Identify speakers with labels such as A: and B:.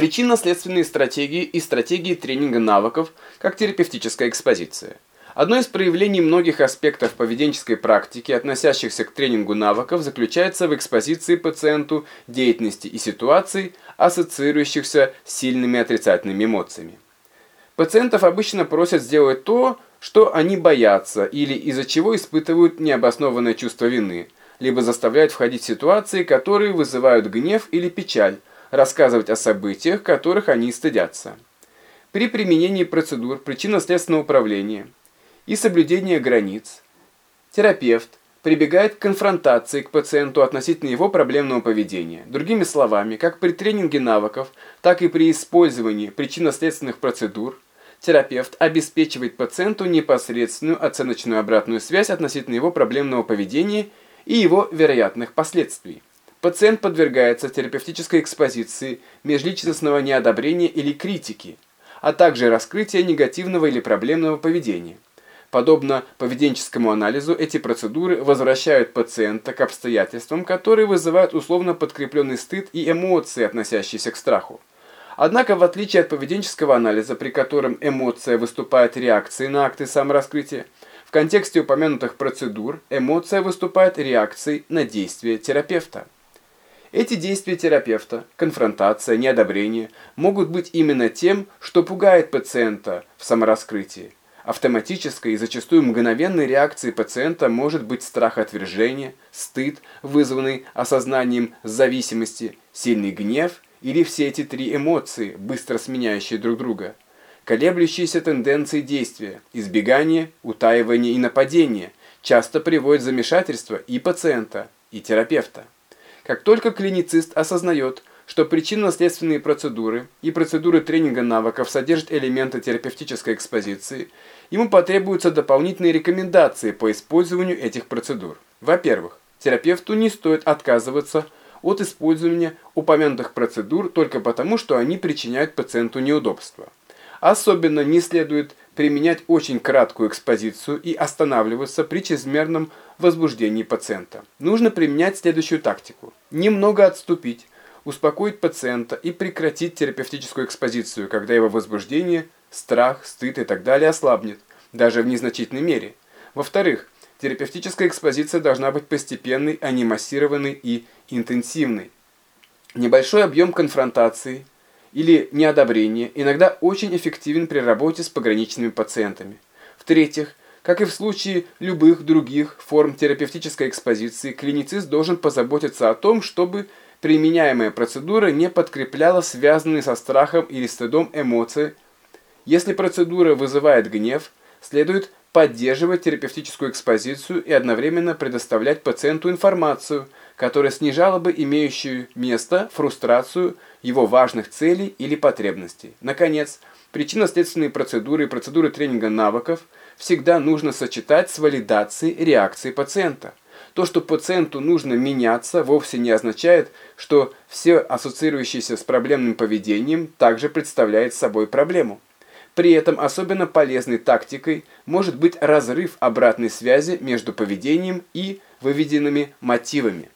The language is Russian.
A: Причинно-следственные стратегии и стратегии тренинга навыков как терапевтическая экспозиция. Одно из проявлений многих аспектов поведенческой практики, относящихся к тренингу навыков, заключается в экспозиции пациенту деятельности и ситуаций, ассоциирующихся с сильными отрицательными эмоциями. Пациентов обычно просят сделать то, что они боятся или из-за чего испытывают необоснованное чувство вины, либо заставляют входить в ситуации, которые вызывают гнев или печаль, рассказывать о событиях, которых они стыдятся. При применении процедур причинно-следственного управления и соблюдения границ терапевт прибегает к конфронтации к пациенту относительно его проблемного поведения. Другими словами, как при тренинге навыков, так и при использовании причинно-следственных процедур – терапевт обеспечивает пациенту непосредственную оценочную обратную связь относительно его проблемного поведения и его вероятных последствий. Пациент подвергается терапевтической экспозиции межличностного неодобрения или критики, а также раскрытия негативного или проблемного поведения. Подобно поведенческому анализу, эти процедуры возвращают пациента к обстоятельствам, которые вызывают условно подкрепленный стыд и эмоции, относящиеся к страху. Однако, в отличие от поведенческого анализа, при котором эмоция выступает реакцией на акты самораскрытия, в контексте упомянутых процедур эмоция выступает реакцией на действия терапевта. Эти действия терапевта, конфронтация, неодобрение, могут быть именно тем, что пугает пациента в самораскрытии. Автоматической и зачастую мгновенной реакцией пациента может быть страх отвержения, стыд, вызванный осознанием зависимости, сильный гнев или все эти три эмоции, быстро сменяющие друг друга. Колеблющиеся тенденции действия, избегание, утаивание и нападение часто приводят замешательство и пациента, и терапевта. Как только клиницист осознает, что причинно-следственные процедуры и процедуры тренинга навыков содержат элементы терапевтической экспозиции, ему потребуются дополнительные рекомендации по использованию этих процедур. Во-первых, терапевту не стоит отказываться от использования упомянутых процедур только потому, что они причиняют пациенту неудобства. Особенно не следует применять очень краткую экспозицию и останавливаться при чрезмерном возбуждении пациента. Нужно применять следующую тактику. Немного отступить, успокоить пациента и прекратить терапевтическую экспозицию, когда его возбуждение, страх, стыд и так далее ослабнет, даже в незначительной мере. Во-вторых, терапевтическая экспозиция должна быть постепенной, а не массированной и интенсивный. Небольшой объем конфронтации или неодобрения иногда очень эффективен при работе с пограничными пациентами. В-третьих, как и в случае любых других форм терапевтической экспозиции, клиницист должен позаботиться о том, чтобы применяемая процедура не подкрепляла связанные со страхом или стыдом эмоции. Если процедура вызывает гнев, следует поддерживать терапевтическую экспозицию и одновременно предоставлять пациенту информацию – которая снижала бы имеющую место фрустрацию его важных целей или потребностей. Наконец, причинно-следственные процедуры и процедуры тренинга навыков всегда нужно сочетать с валидацией реакции пациента. То, что пациенту нужно меняться, вовсе не означает, что все ассоциирующееся с проблемным поведением также представляет собой проблему. При этом особенно полезной тактикой может быть разрыв обратной связи между поведением и выведенными мотивами.